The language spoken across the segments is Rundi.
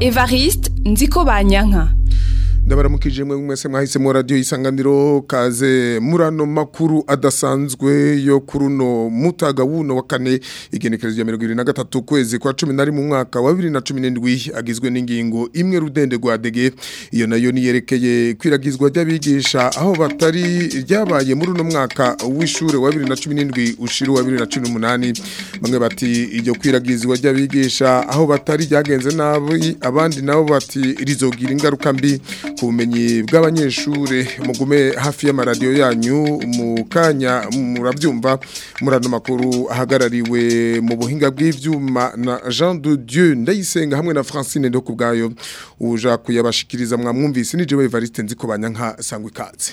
evariste nzi ko ndabaramukije mwe mwese mwahisemo radio isanganiro kaze murano makuru adasanzwe yo kuruno mutaga wuno wa kane igenekerezo ya 2023 kwezi kwa 11 mu mwaka wa 2017 agizwe n'ingingo imwe rudende rwa dege iyo nayo yerekeye kwiragizwa ry'abigisha aho batari ryabaye muri uno mwaka w'ishure wa 2017 ushiru wa 2018 bamwe bati iryo kwiragizwa ry'abigisha aho batari ryagenze nabi abandi nabo bati rizogira ingaruka mbi ku bw'abanyeshuri mugume hafi y'amaradiyo yanyu mu kanya murabyumva murano makuru ahagarariwe mu buhinga bw'ibyuma na Jean de Dieu ndayisenga hamwe na Francine ndo kubgayo uja kuyabashikiriza mwamwumvise ni Jewe Evariste nziko banyanka sangwe kaze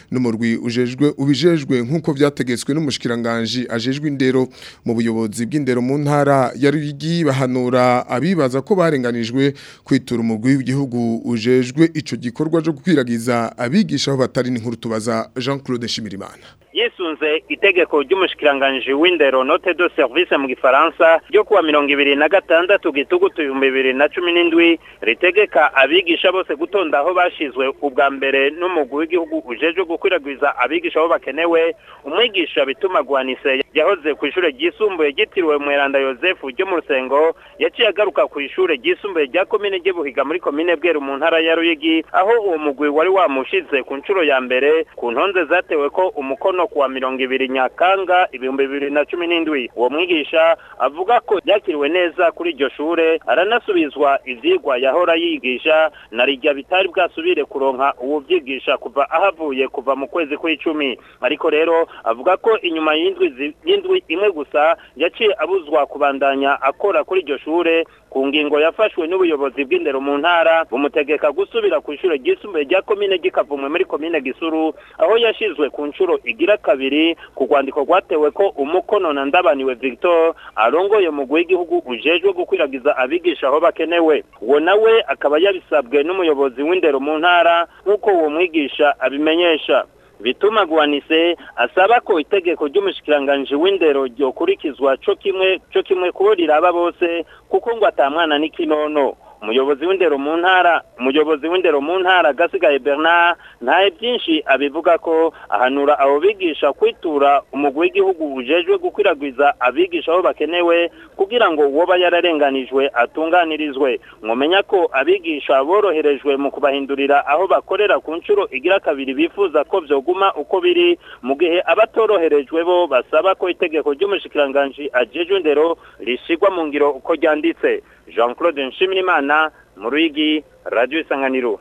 n'umurwi ujejwe ubijejwe nkuko byategetswe n'umushikiranganje ajejwe indero mu buyobozi bw'indero mu ntara ya Ruigi bahanura abibaza ko barenganijwe kwitura umugwi w'igihugu ujejwe ico gikorwa cyo kwiragiza abigisha aho batari inkuru tubaza Jean Claude Nshimirimana yisunze itegeko ry'umushikiranganji w'indero note de service mu gifaransa ryo kuwa mirongo ibiri na gatandatu gitugutu ibihumbi bibiri na cumi n'indwi ritegeka abigisha bose gutonda aho bashizwe ubwa mbere n'umugwi w'igihugu ujeje gukwirakwiza abigisha aho bakenewe umwigisha bituma guhanise yahoze ku ishure ryisumbuye ryitiriwe mweranda yosefu ryo mu rusengo yaciye agaruka ku ishure ryisumbuye rya komine ry'ubuhiga muri komine bweru mu ntara ya ruyigi aho uwo mugwi wari wamushize ku nshuro ya mbere ku ntonze zatewe ko umukono kuwa mirongo ibiri nyakanga ibihumbi bibiri na cumi n'indwi uwo mwigisha avuga ko yakiriwe neza kuri iryo shure aranasubizwa ibyigwa yahora yigisha na rijya bitari bwasubire kuronka uwubyigisha kuva ahavuye kuva mu kwezi kw'icumi ariko rero avuga ko inyuma y'indwi imwe gusa yaciye abuzwa kubandanya akora kuri iryo shure ku ngingo yafashwe n'ubuyobozi bw'indero mu ntara bumutegeka gusubira ku ishuri ryisumbuye rya komine gikavumwe muri komine gisuru aho yashyizwe ku nshuro igira kabiri ku rwandiko rwatewe ko umukono na ndabaniwe victor arongoye umugwi w'igihugu ujejwe gukwirakwiza abigisha aho bakenewe uwo nawe akaba yabisabwe n'umuyobozi w'indero mu ntara nk'uko uwo mwigisha abimenyesha bituma guwanise asaba ko itegeko ry'umushikiranganji w'indero ryokurikizwa cyo kimwe cyo kimwe kubo aba bose kuko ngo atamwana n'ikinono umuyobozi w'indero mu ntara umuyobozi w'indero mu ntara gasigaye bernard ntahe byinshi abivuga ko ahanura abo bigisha kwitura umugwi w'igihugu ujejwe gukwirakwiza abigisha aho bakenewe kugira ngo woba yararenganijwe atunganirizwe mwumenya ko abigisha boroherejwe mu kubahindurira aho bakorera ku nshuro igira kabiri bifuza ko byoguma uko biri mu gihe abatoroherejwe bo basaba ko itegeko ry'umushikiranganji ajejwe indero rishyirwa mu ngiro uko ryanditse jean claude nshimirimana na muruigi radio isanganiro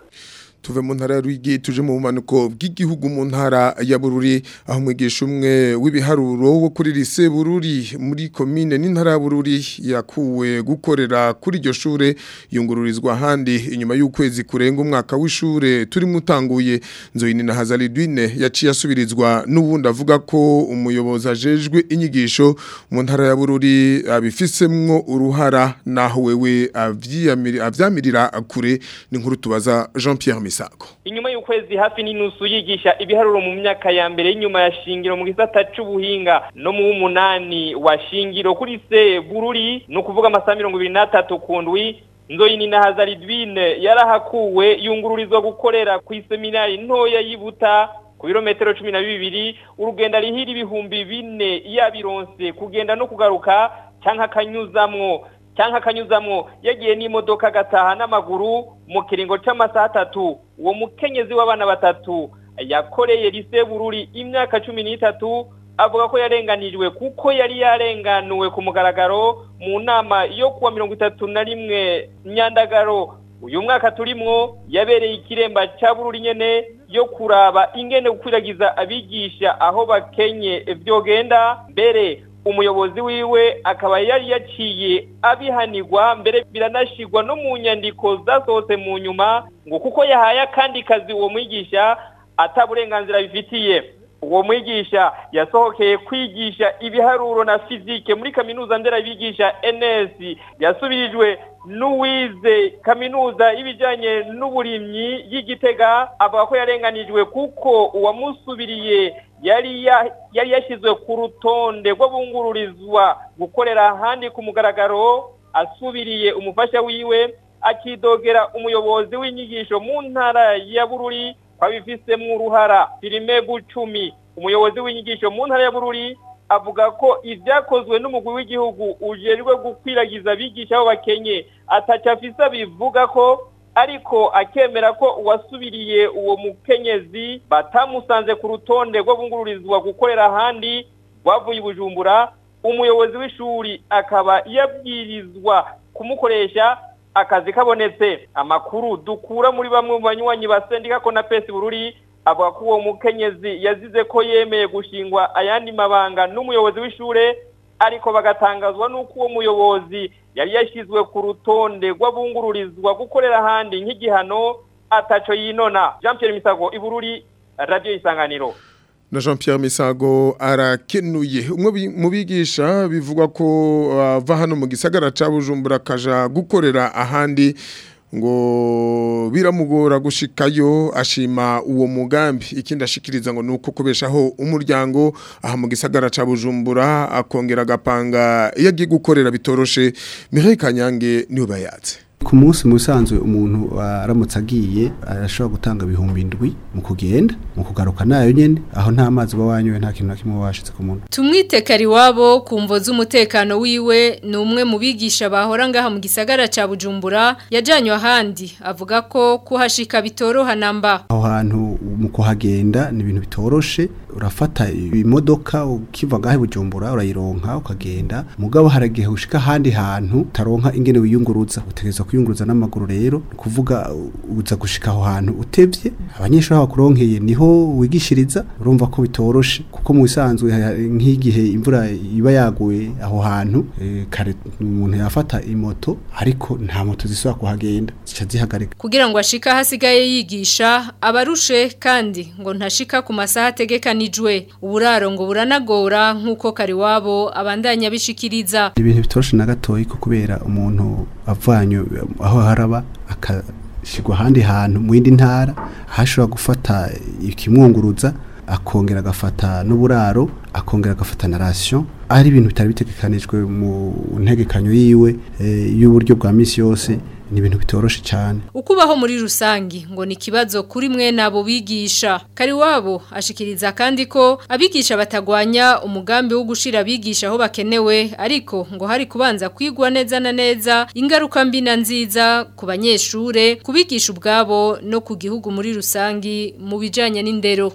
tuve mu ntara ya Rwigi tuje mu bumanuko bw'igihugu mu ntara ya Bururi aho umwigisha umwe w'ibiharuro wo kuri lise Bururi muri commune n'intara ya Bururi yakuwe gukorera kuri iryo shure yungururizwa handi inyuma y'ukwezi kurenga umwaka w'ishure turi mutanguye Nzoyinina Hazaridwine yaciye asubirizwa n'ubundi avuga ko umuyobozi ajejwe inyigisho mu ntara ya Bururi abifisemo uruhara naho wewe avyamirira kure ni nkuru tubaza Jean Pierre Misa w'isago inyuma y'ukwezi hafi n'inusu yigisha ibiharuro mu myaka ya mbere y'inyuma ya shingiro mu gisata cy'ubuhinga no mu w'umunani wa shingiro kuri se bururi ni ukuvuga amasaha mirongo ibiri n'atatu ku ndwi nzoyini na hazaridwine yarahakuwe yungururizwa gukorera ku iseminari ntoya y'ibuta ku birometero cumi na bibiri urugendo rihira ibihumbi bine yabironse kugenda no kugaruka cyangwa akanyuzamwo cyangwa akanyuzamo yagiye n'imodoka agataha n'amaguru mu kiringo cy'amasaha atatu uwo mukenyezi w'abana batatu yakoreye lise bururi imyaka cumi n'itatu avuga ko yarenganijwe kuko yari yarenganuwe ku mugaragaro mu nama yo kuwa mirongo itatu na rimwe nyandagaro uyu mwaka turimo yabereye ikiremba cya bururi nyene yo kuraba ingene gukwiragiza abigisha aho bakenye byogenda mbere umuyobozi wiwe akaba yari yaciye abihanirwa mbere biranashyirwa no mu nyandiko zasohotse mu nyuma ngo kuko yahaye akandi kazi uwo mwigisha ata ataburenganzira bifitiye uwo mwigisha yasohokeye kwigisha ibiharuro na fizike muri kaminuza nderabigisha ns yasubirijwe n'uwize kaminuza y'ibijyanye n'uburimyi y'igitega avuga ko yarenganijwe kuko uwamusubiriye yari yashyizwe ku rutonde rwo bungururizwa gukorera ahandi ku mugaragaro asubiriye umufasha wiwe akidogera umuyobozi w'inyigisho mu ntara ya bururi ko abifisemo uruhara firime gucumi umuyobozi w'inyigisho mu ntara ya bururi avuga ko ibyakozwe n'umugwi w'igihugu ujejwe gukwiragiza abigisha b'abakenye ataca afisa bivuga ko ariko akemera ko uwasubiriye uwo mukenyezi batamusanze ku rutonde rwo gukorera ahandi rwavuye i bujumbura umuyobozi w'ishuri akaba yabwirizwa kumukoresha akazi kabonetse amakuru dukura muri bamwe mu banywanyi ba sendika ko na pesi bururi avuga ko uwo mukenyezi yazize ko yemeye gushingwa ayandi mabanga n'umuyobozi w'ishuri ariko bagatangazwa n'uko uwo muyobozi yari yashyizwe ku rutonde rw'abungururizwa gukorera ahandi nk'igihano ataco yinona jean Pierre misago ibururi radiyo isanganiro na jean Pierre misago arakenuye umwe mu bigisha bivugwa ko bava ah, hano mu gisagara cya bujumbura akaja gukorera ahandi ngo biramugora gushikayo ashima uwo mugambi ikindi ashikiriza ngo nuko kubeshaho umuryango aha mu gisagara ca Bujumbura akongera agapanga yagiye gukorera bitoroshe Mireille Kanyange bayatse ku munsi mu umuntu aramutse agiye arashobora gutanga ibihumbi indwi mu kugenda mu kugaruka nayo nyine aho nta mazi uba wanyuwe nta kintu na kimwe washitse ku muntu tumwite kariwabo ku mvo z'umutekano wiwe ni umwe mu bigisha bahora ngaha mu gisagara cya bujumbura yajyanywe ahandi avuga ko kuhashika bitoroha namba aho hantu mu kuhagenda ni ibintu bitoroshe urafata imodoka ukiva ngaho bujumbura urayironka ukagenda mugabo haragihe ushika ahandi hantu utaronka ingene wiyunguruza utegereza kuyunguruza n'amaguru rero ni ukuvuga uza gushika aho hantu utebye abanyeshuri aho bakuronkeye niho wigishiriza urumva ko bitoroshe kuko mu bisanzwe nk'igihe imvura iba yaguye aho hantu eh, kare umuntu yafata imoto ariko nta moto zisubira kuhagenda zica zihagarika kugira ngo ashike aho yigisha abarushe kandi ngo ntashika ku masaha ategekanijwe uburaro ngo buranagora nk'uko kare iwabo abandanya bishikiriza ibintu bitoroshe na gatoya kubera umuntu avanye aho haraba agashyirwa ahandi hantu mu yindi ntara aho ashobora gufata ikimwunguruza akongera agafata n'uburaro akongera agafata na rasiyo ari ibintu bitari bitegekanijwe mu ntegekanyo yiwe eh, y'uburyo bwa minsi yose ni ibintu bitoroshye cyane ukubaho muri rusange ngo ni ikibazo kuri mwe nabo bigisha kari wabo ashikiriza kandi ko abigisha batagwanya umugambi wo gushira abigisha aho bakenewe ariko ngo hari kubanza kwigwa neza na neza ingaruka mbi na nziza ku banyeshuri kubigisha ubwabo no ku gihugu muri rusange mu bijyanye n'indero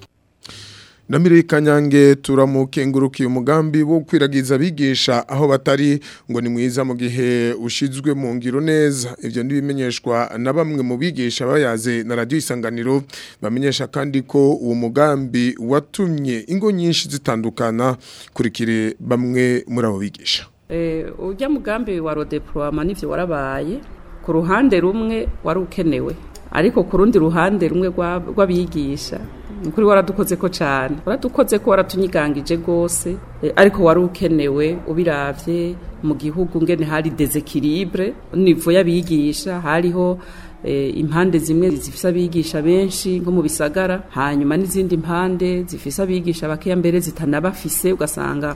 Namire kanyange turamukengurukiye umugambi wo kwiragiza abigisha aho batari ngo ni mwiza mu gihe ushizwe mu ngiro neza ivyo nibimenyeshwa na bamwe mu bigisha bayaze na radio isanganiro bamenyesha kandi ko uwo mugambi watumye ingo nyinshi zitandukana kurikire bamwe muri abo bigisha eh mugambi wa rodeploiement nivyo warabaye ku ruhande rumwe wari ukenewe ariko ku rundi ruhande rumwe rw'abigisha ukuri waradukoze ko cyane waradukoze ko waratunyiganga ije rwose eh, ariko wari ukenewe ubirabye mu gihugu ngene hari desekiribure nivo y'abigisha hariho eh, impande zimwe zifise abigisha benshi nko mu bisagara hanyuma n'izindi mpande zifise abigisha bakeya mbere zitanabafise ugasanga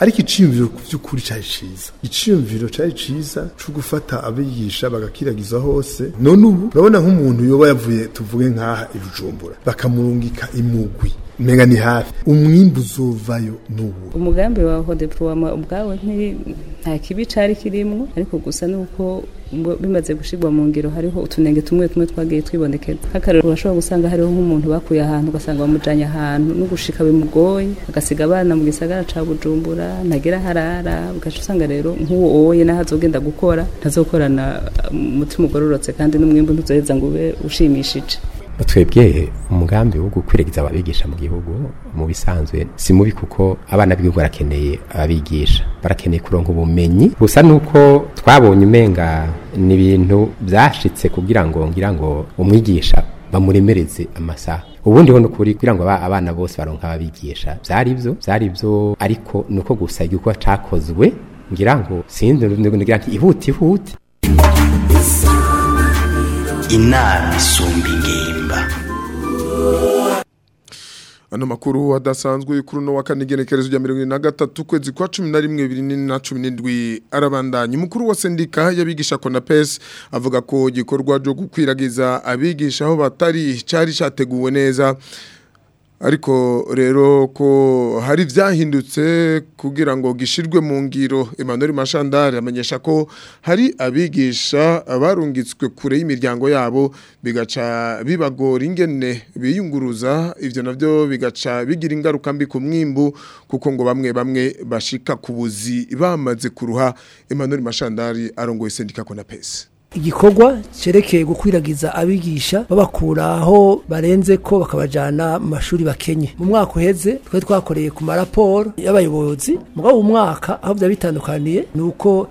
ariko icyiyumviro ku by'ukuri cyari cyiza icyiyumviro cyari cyiza cyo gufata abigisha bagakiragiza hose none ubu urabona nk'umuntu yoba yavuye tuvuge nk'aha ibijumbura bakamurungika imugwi mpenga ni hafi umwimbu uzovayo n'ubu umugambi wa hodepuroma ubwawe nta kibi cyari kirimo ariko gusa ni uko bimaze gushyirwa mu ngiro hariho utunenge tumwe tumwe twagiye twibonekera nk'akarero urashobora gusanga hariho nk'umuntu bakuye ahantu ugasanga bamujyanye ahantu no bimugoye agasiga abana mu gisagara cya bujumbura ntagera harara ugaca usanga rero nk'uwo woye n'aho azogenda gukora ntazokorana umutima ugororotse kandi n'umwimbu ntuzoheza ngo ube ushimishije twebwe umugambi wo gukwiragiza ababigisha mu gihugu mu bisanzwe si mubi kuko abana b'igihugu barakeneye ababigisha barakeneye kuronka ubumenyi gusa nuko twabonye umenga ni ibintu byashitse kugira ngo ngira ngo umwigisha bamuremereze amasaha ubundi ho ukuri kugira ngo abana bose baronka ababigisha byari byo byari byo ariko ni uko gusa igikorwa cyakozwe ngira ngo sinzi ngira nti ihute ihute inama isumba ingendo Ano makuru adasanzwe kuri no wa kane genekerezo rya 2023 kwezi kwa 11 2017 arabandanya umukuru wa sendika yabigisha Konapes avuga ko gikorwa cyo gukwiragiza abigisha aho batari cyari cyateguwe neza ariko rero ko hari byahindutse kugira ngo gishirwe mu ngiro Emmanuel Mashandari amenyesha ko hari abigisha barungitswe kure y'imiryango yabo bigaca bibagora ingene biyunguruza ivyo navyo bigaca bigira ingaruka mbi ku mwimbu kuko ngo bamwe bamwe bashika ku buzi bamaze kuruha Emmanuel Mashandari arongoye sendika Konapesi igikorwa cyerekeye gukwiragiza abigisha babakura aho barenze ko bakabajyana mu mashuri bakenye mu mwaka uheze twari twakoreye ku maraporo y'abayobozi muri uwo mwaka aho byaba bitandukaniye ni uko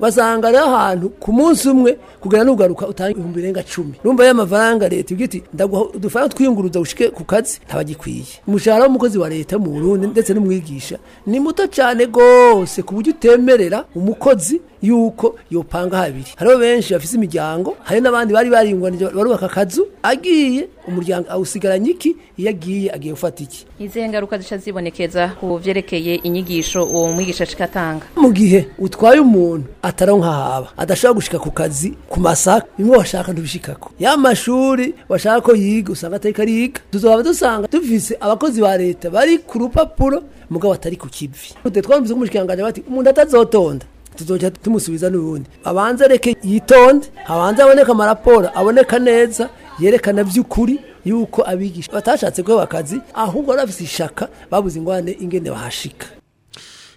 basanga rero ahantu ku munsi umwe kugana n'ugaruka utanga ibihumbi birenga cumi numva y'amafaranga leta igiti iti ndaguha udufaranga twiyunguruza ushike ku kazi gikwiye umushahara w'umukozi wa leta mu burundi ndetse n'umwigisha ni muto cyane rwose ku buryo utemerera umukozi yuko yopanga habiri hariho benshi bafise imiryango hari n'abandi bari baringanije barubaka akazu agiye umuryango awusigaranye iki iyo agiye agiye gufata iki izihe ngaruka zica zibonekeza ku byerekeye inyigisho uwo mwigisha ashika atanga mu gihe utwaye umuntu ataronka haba adashobora gushika ku kazi ku masaka bimwe washaka ntubishikako ya mashuri washaka ko yiga usanga atari kariga tuzoba dusanga dufise abakozi ba leta bari ku rupapuro mugabo atari ku kivi twumvise ko umushikiranganje bati umuntu atazotonda tuzajya tumusubiza n'ubundi abanze reke yitonde abanze aboneke amaraporo aboneka neza yerekana by'ukuri yuko abigisha batashatse guheba akazi ahubwo barabisishaka babuze ingwane ingene bahashika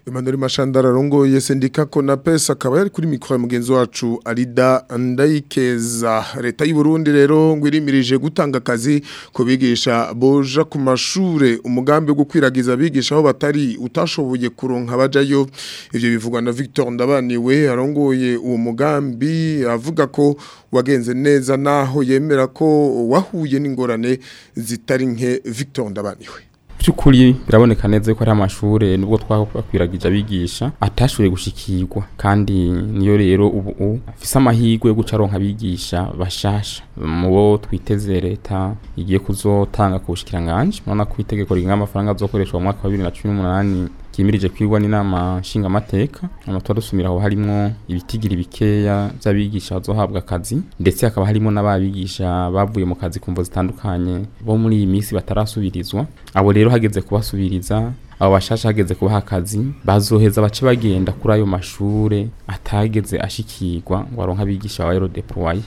Emmanuel Mashandara arongoye sendika Konapes akaba yari kuri mikoro ya mugenzi wacu Alida Ndayikeza leta y'u Burundi rero ngo irimirije gutanga akazi kubigisha boja ku mashure umugambi wo gukwiragiza abigisha aho batari utashoboye kuronka bajayo ibyo bivugwa na Victor Ndabaniwe arongoye uwo mugambi avuga ko wagenze neza naho yemera ko wahuye n'ingorane zitari nke Victor Ndabaniwe by'ukuri biraboneka neza ko ari amashuri nubwo twakwiragiza abigisha atashoboye gushikirwa kandi niyo rero ubu afise amahirwe yo gucaronka abigisha bashasha mu bo twiteze leta igiye kuzotanga ku bushikiranganje urabona ko itegeko rigena amafaranga azokoreshwa mu mwaka wa bibiri na cumi n'umunani kimirije kwigwa n'inama nshingamateka amatora dusumira aho harimo ibitigiri bikeya by'abigisha bazohabwa akazi ndetse hakaba harimo n'ababigisha bavuye mu kazi ku mvo zitandukanye bo muri iyi minsi batarasubirizwa abo rero hageze kubasubiriza abo bashasha hageze kubaha akazi bazoheza bace bagenda kuri ayo mashuri atageze ashikirwa ngo aronke abigisha ba aerodeploye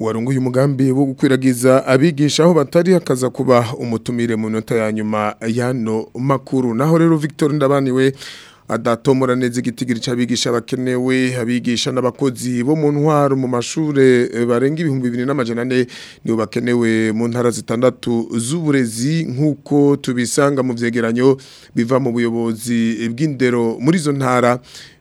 warunguye umugambi wo gukwiragiza abigisha aho batari hakaza kuba umutumire mu minota ya nyuma ya no makuru naho rero Victor Ndabaniwe adatomora neza igitigiri c'abigisha bakenewe abigisha n'abakozi bo mu ntwaro mu mashure eh, barenga ibihumbi bibiri n'amajana ane bakenewe mu ntara zitandatu z'uburezi nk'uko tubisanga mu byegeranyo biva mu buyobozi bw'indero muri zo ntara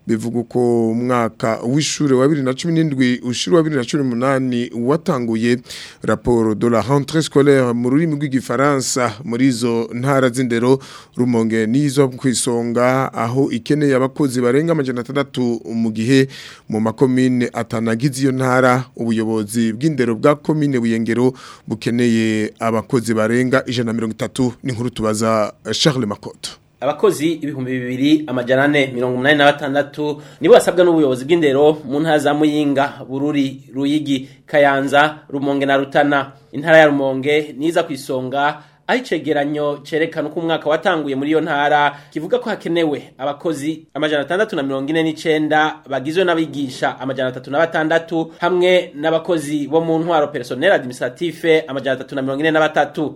bivuga ko umwaka w'ishuri wa bibiri na cumi n'indwi ushuri wa bibiri na cumi n'umunani watanguye raporo de la rentrée scolaire mu rurimi rw'igifaransa muri izo ntara z'indero rumonge n'izo ku isonga aho ikeneye abakozi barenga amajana atandatu mu gihe mu makomine atanagize iyo ntara ubuyobozi bw'indero bwa komine buyengero bukeneye abakozi barenga ijana na mirongo itatu n'inkuru tubaza Charles Makoto abakozi ibihumbi bibiri amajyana ane mirongo inani na batandatu nibo basabwa n'ubuyobozi bw'indero mu ntara za muyinga bururi ruyigi kayanza rumonge na rutana intara ya rumonge niza ku isonga aho icegeranyo cerekana uko umwaka watanguye muri iyo ntara kivuga ko hakenewe abakozi amajana atandatu na mirongo ine n'icenda bagizwe n'abigisha amajana atatu na batandatu hamwe n'abakozi bo mu ntwaro personnel administrative amajana atatu na mirongo ine na batatu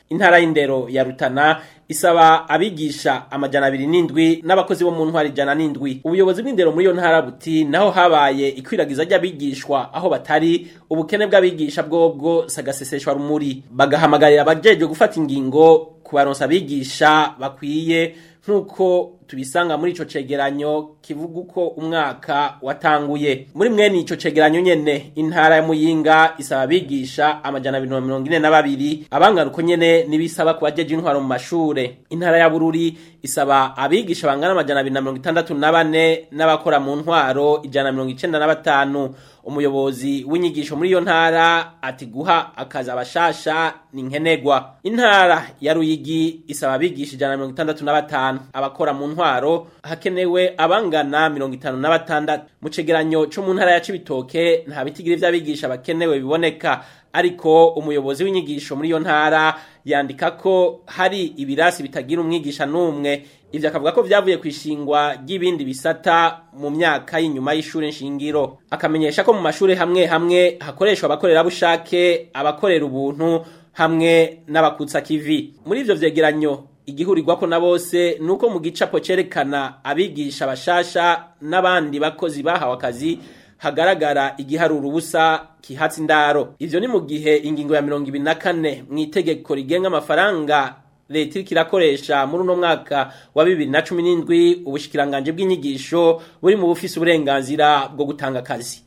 intara y'indero ya Rutana isaba abigisha amajana abiri n'indwi n'abakozi bo mu ntwari ijana n'indwi ubuyobozi bw'indero muri iyo ntara buti naho habaye ikwiragiza ry'abigishwa aho batari ubukene bw'abigisha bwobwo sagaseseshwa rumuri bagahamagarira abajejwe gufata ingingo kubaronsa abigisha bakwiye nk'uko tubisanga muri ico cegeranyo kivuga uko umwaka watanguye muri mwene ico cegeranyo nyene intara ya muyinga isaba bigisha amajana 142 abangaruko nyene nibisaba kubajeje intwaro mu mashure intara ya bururi isaba abigisha bangana amajana 264 n'abakora mu ntwaro ijana 195 umuyobozi w'inyigisho muri iyo ntara ati guha akazi abashasha ni nkenegwa intara ya ruyigi isaba abigisha ijana 165 abakora mu ntwaro intwaro hakenewe abangana mirongo itanu na batandatu mu cegeranyo co mu ntara ya cibitoke nta bitigiri vy'abigisha bakenewe biboneka ariko umuyobozi w'inyigisho muri iyo ntara yandika ko hari ibirasi bitagira umwigisha n'umwe ivyo akavuga ko vyavuye kwishingwa ry'ibindi bisata mu myaka y'inyuma y'ishure nshingiro akamenyesha ko mu mashure hamwe hamwe hakoreshwa abakorerabushake abakorera ubuntu hamwe n'abakutsa kivi muri ivyo vyegeranyo igihurirwa ko na bose ni uko mu gicapo cyerekana abigisha bashasha n'abandi bakozi bahawe akazi hagaragara igiharura ubusa kihatsi indaro ivyo ni mu gihe ingingo ya mirongo ibiri mu itegeko rigenga amafaranga leta iriko irakoresha muri uno mwaka wa bibiri na cumi n'indwi ubushikiranganji bw'inyigisho buri mu bufise uburenganzira bwo gutanga akazi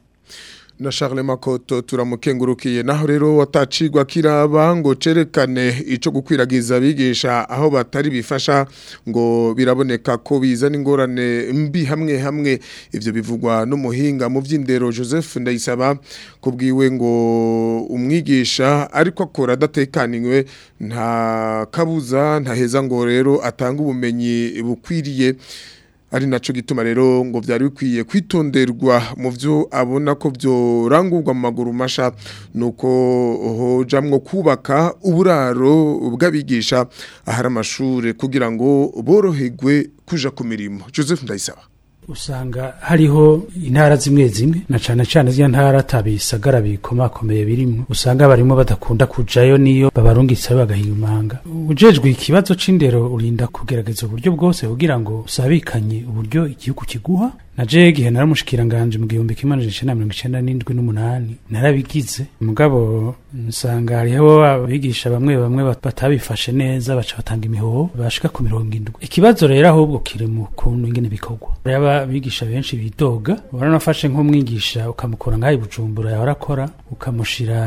na Charles Makoto turamukengurukiye naho rero watacigwa kiraba ngo cerekane ico gukwiragiza abigisha aho batari bifasha ngo biraboneka ko biza ingorane mbi hamwe hamwe ivyo bivugwa n'umuhinga mu vy'indero Joseph Ndayisaba kubwiwe ngo umwigisha ariko akora adatekaniwe nta kabuza ntaheza ngo rero atanga ubumenyi bukwiriye ari naco gituma rero ngo byari bikwiye kwitonderwa mu byo abona ko byorangurwa mu maguru masha nuko hojamwo kubaka uburaro bw'abigisha ahari amashure kugira ngo borohegwe kuja ku mirimo Joseph Ndayisaba usanga hariho intara zimwe zimwe na cyane cyane zya ntara tabisagara bikomakomeye birimo usanga barimo badakunda kujayo niyo babarungitse bagahimanga ujejwe ikibazo cy’indero urinda kugerageza uburyo bwose kugira ngo usabikanye uburyo igihugu kiguha na jeg nari umushikiranganji mu gihumbi kimwe amajana icyenda mirongo icyenda n'indwi n'umunani narabigize mugabo nsanga hariho abigisha bamwe bamwe batabifashe neza baca batanga imihoho bashika ku mirongo indwi ikibazo rero ahubwo kiri mu kuntu ingene bikorwa reba abigisha benshi bidoga waranafashe nk'umwigisha ukamukura nk'aho i bujumbura yahora akora ukamushira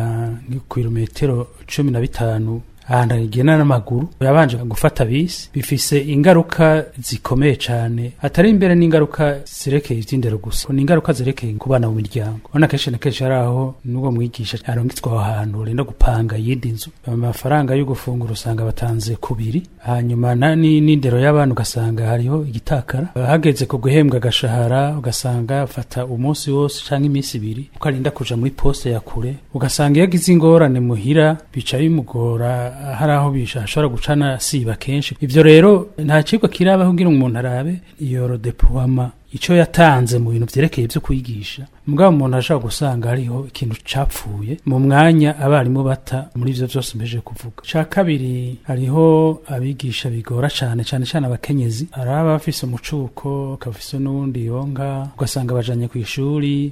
ku birometero cumi na bitanu ahantu hagendana n'amaguru yabanje gufata bisi bifise ingaruka zikomeye cyane atari imbere n'ingaruka zerekeye iby'indero gusa ni ingaruka zerekeye ku bana mu miryango urabona kenshi na kenshi hari aho n'ubwo mwigisha arongitswe aho hantu urenda gupanga yindi nzu amafaranga yo gufungura usanga batanze kubiri hanyuma n'indero y'abana ugasanga hariho igitakara hageze ku guhembwa agashahara ugasanga afata umunsi wose cyangwa iminsi ibiri uko arinda kuja muri poste ya kure ugasanga iyo agize ingorane muhira bica bimugora hari aho bishobora gucana siba kenshi ibyo rero nta kigo kirabaho kugira umuntu arabe iyo rodepuroma icyo yatanze mu bintu byerekeye byo kwigisha mbwa umuntu ashobora gusanga hariho ikintu cyapfuye mu mwanya abarimu bata muri ibyo byose mbeje kuvuga cya kabiri hariho abigisha bigora cyane cyane cyane abakenyezi araba bafise umucuko kabafise n'uwundi yonka ugasanga bajanye ku ishuri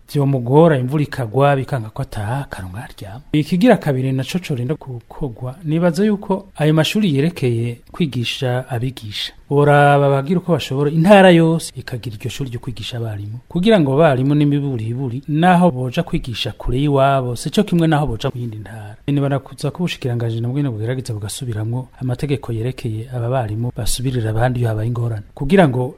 byomugora imvura ikagwa bikanga ko ataha akanwa aryama ikigira kabiri naco corinda gukorwa nibaza yuko ayo mashuri yerekeye kwigisha abigisha boraba bagira uko bashobora intara yose ikagira iryo shuri ryo kwigisha abarimu kugira ngo abarimu n'imiburiburi naho boja kwigisha kure y'iwabo cyo kimwe naho boja mu yindi ntara ni barakuza ko ubushikiranganji nabwo bugerageza bugasubiramwo amategeko yerekeye aba barimu basubirira abandi iyo habaye ingorane kugira ngo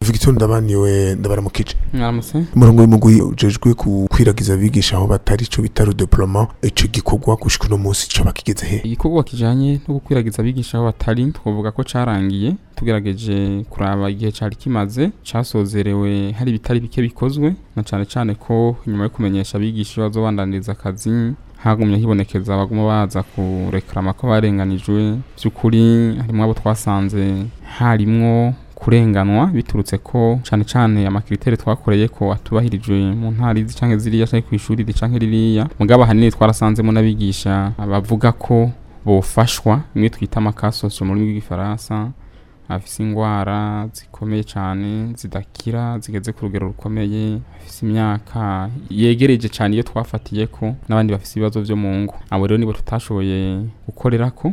victor ndabaniwe ndabaramukije mwaramutse umurongo ujejwe gukwiragiza abigisha aho batari icyo bita rudiploma ico gikorwa gushika uno munsi coba kigeze igikorwa kijanye no gukwiragiza abigisha aho batari twovuga ko cyarangiye tugerageje kuraba igihe cyari kimaze cyasozerewe hari ibitari bike bikozwe na cyane cyane ko nyuma yo kumenyesha abigisha bazobandanyiriza akazi hagumye hibonekeza abaguma baza kurekarama ko barenganijwe by'ukuri harimo abo twasanze harimwo kurenganwa biturutse ko cyane cyane amakiritere twakoreye ko atubahirijwe mu ntara izi cyangwa ziriya cyangwa ku ishuri cyangwa ririya mugabo ahanini twarasanzemo n'abigisha bavuga ko bofashwa imwe twita amakasoso mu rurimi rw'igifaransa afise ingwara zikomeye cyane zidakira zigeze ku rugero rukomeye afise imyaka yegereje cyane iyo twafatiye ko n'abandi bafise ibibazo byo mu ngo abo rero nibo tutashoboye gukorera ko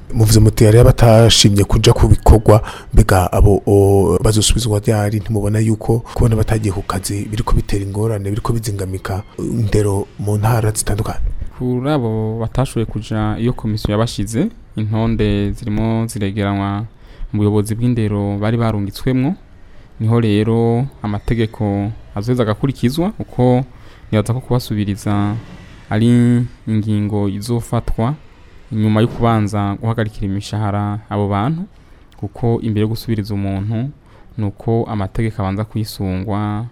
muvuze muti yari batashimye kuja ku bikorwa mbega abo bazosubizwa ryari ntimubona yuko kubona batagiye ku kazi biriko bitera ingorane biriko bizingamika ndero mu ntara zitandukanye kuri abo batashoboye kuja iyo komisiyo yabashize intonde zirimo ziregeranywa mu buyobozi bw'indero bari barungitswemo niho rero amategeko azoheza agakurikizwa kuko nibaza ko kubasubiriza hari ingingo izofatwa nyuma yo kubanza guhagarikira imishahara abo bantu kuko imbere yo gusubiriza umuntu ni uko amategeko abanza kwisungwa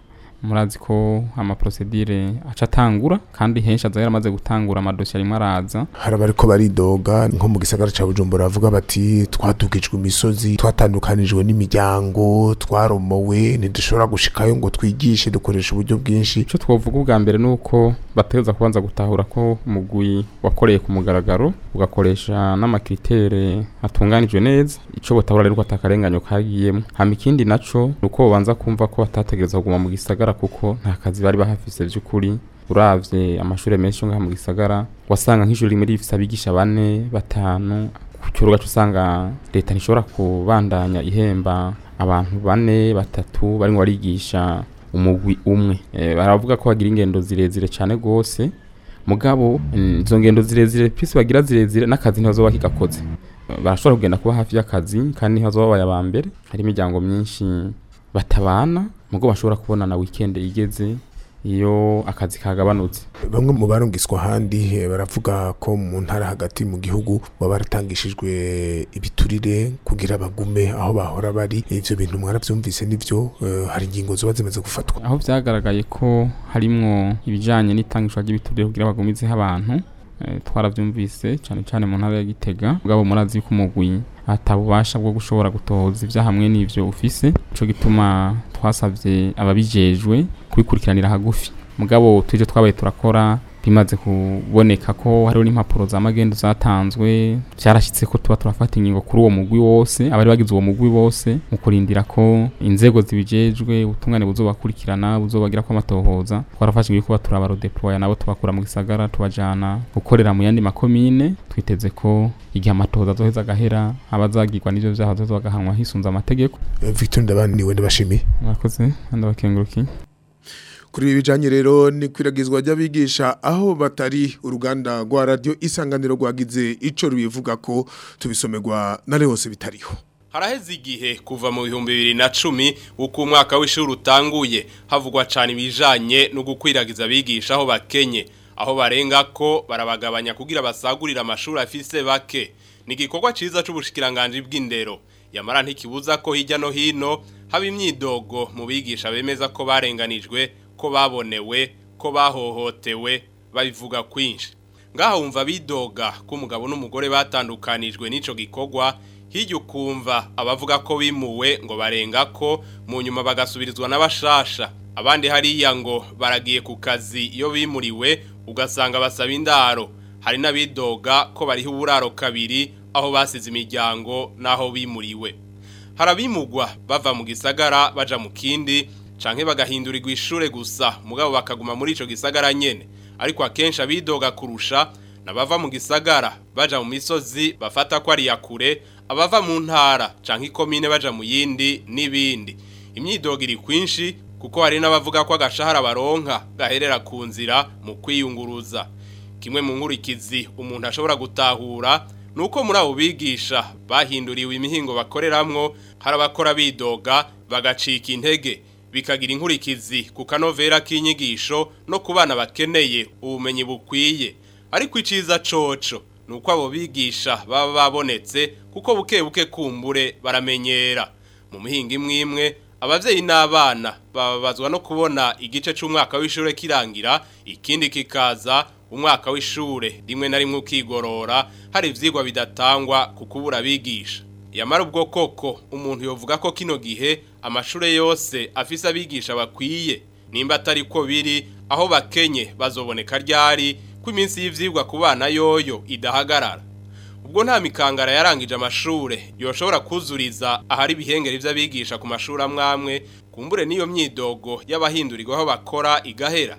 murazi ko amaprosedire aca atangura kandi henshi aza yaramaze gutangura amadosiye arimo araza hari abariko baridoga nko mu gisagara ca bujumbura bavuga bati twadugijwe imisozi twatandukanijwe n'imiryango twaromowe ntidushobora gushikayo ngo twigishe dukoresha uburyo bwinshi ico twovuga ubwa mbere ni uko bateza kubanza gutahura ko umugwi wakoreye ku mugaragaro ugakoresha n'amakritere atunganijwe neza icyo botahura rero ko atakarenganyo kagiyemo hama ikindi naco ni uko babanza kumva ko batategereza kuguma mu gisagara gisagara kuko nta kazi bari bahafise by'ukuri uravye amashuri menshi ngaha mu gisagara wasanga nk'ijuru rimwe rifise abigisha bane batanu kucyoro gacu usanga leta ntishobora kubandanya ihemba abantu bane batatu barimo barigisha umugwi umwe e, baravuga ko bagira ingendo zirezire cyane gose mugabo izo ngendo zirezire pisi bagira zirezire n'akazi ntibazoba kigakoze barashobora kugenda kuba hafi y'akazi kandi ntibazoba baya ba mbere hari imiryango myinshi batabana nubwo bashobora kubona na wikende igeze iyo akazi kagabanutse bamwe mu barungiswa ahandi eh, baravuga ko mu ntara hagati mu gihugu baba baratangishijwe ibiturire kugira bagume aho bahora bari ibyo bintu mwarabyumvise n'ibyo eh, hari ingingo ziba zimaze gufatwa aho byagaragaye ko harimo ibijyanye n'itangishwa ry'ibiturire kugira bagumizeho abantu Eh, twarabyumvise cyane cyane mu ntara ya gitega ubwabo murazi ko umugwi atabubasha bwo gushobora gutohoza hamwe n'ibyo ufise cyo gituma twasabye ababijejwe kubikurikiranira hagufi mugabo tuje twabaye turakora imaze kuboneka ko hariho n'impapuro za magendu zatanzwe byarashyitse ko tuba turafata ingingo kuri uwo mugwi wose abari bagize uwo mugwi wose mu kurindira ko inzego zibijejwe ubutungane buzobakurikirana buzobagira ko amatohoza twarafashe kuba turabarodeploya nabo tubakura mu gisagara tubajana gukorera mu yandi makomine twiteze ko igihe amatohoza azoheza agahera abazagirwa n'ivyo vyaha bazoza bagahanwa hisunze amategeko eh, Victor ndabandi we ndabashimiye mwakoze ndabakengurukiye kuri ibi bijyanye rero n'ikwiragizwa ry'abigisha aho batari uruganda rwa radiyo isanganiro rwagize icyo rubivuga ko tubisomerwa na hose bitariho haraheze igihe kuva mu bihumbi bibiri na cumi uko umwaka w'ishuri utanguye havugwa cyane ibijanye no gukwiragiza abigisha aho bakenye aho barenga ko barabagabanya kugira basagurira amashuri afise bake ni igikorwa cyiza cy'ubushikiranganje bw'indero yamara ntikibuza ko hirya no hino haba imyidogo mu bigisha bemeza ko barenganijwe ko babonewe ko bahohotewe babivuga kwinshi ngaho wumva bidoga ko umugabo n'umugore batandukanijwe n'icyo gikogwa hirya ukumva abavuga ko bimuwe ngo barenga ko mu nyuma bagasubirizwa n'abashasha abandi hariya ngo baragiye ku kazi iyo bimuriwe ugasanga basaba indaro hari n'abidoga ko bariho uburaro kabiri aho basize imiryango n'aho bimuriwe harabimugwa bava mu gisagara baja mu kindi canke bagahindurirwa ishure gusa mugabo bakaguma muri ico gisagara nyene ariko akenshi abidoga kurusha nabava mu gisagara baja mu misozi bafata ko ari yakure abava mu ntara canke ikomine baja mu yindi n'ibindi imyidogo iri kwinshi kuko hari n'abavuga ko agashahara baronka gaherera ku nzira mu kwiyunguruza kimwe mu nkurikizi umuntu ashobora gutahura nuko muri abo bigisha bahinduriwe imihingo bakoreramwo hari abakora bidoga bagacika intege bikagira inkurikizi ku kanovera k'inyigisho no kubana bakeneye ubumenyi bukwiye ariko iciza coco ni uko abo bigisha baba babonetse kuko buke buke kumbure baramenyera mu mihinga imwe imwe ababyeyi n'abana bababazwa no kubona igice cy'umwaka w'ishure kirangira ikindi kikaza umwaka w'ishure rimwe na rimwe ukigorora hari ivyigwa bidatangwa ku kubura abigisha yamara ubwo koko umuntu yovuga ko kino gihe amashure yose afise abigisha bakwiye nimba atari ko biri aho bakenye bazoboneka ryari ko iminsi y'ivyigwa ku bana yoyo idahagarara ubwo nta mikangara yarangije amashure yoshobora kuzuriza ahari ibihengeri vy'abigisha ku mashuri amwamwe kumbure n'iyo myidogo y’abahindurirwa aho bakora igahera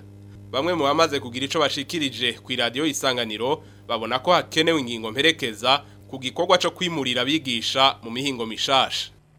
bamwe mu bamaze kugira ico bashikirije ku iradiyo isanganiro babona ko hakenewe ingingo mperekeza ku gikorwa co kwimurira abigisha mu mihingo mishasha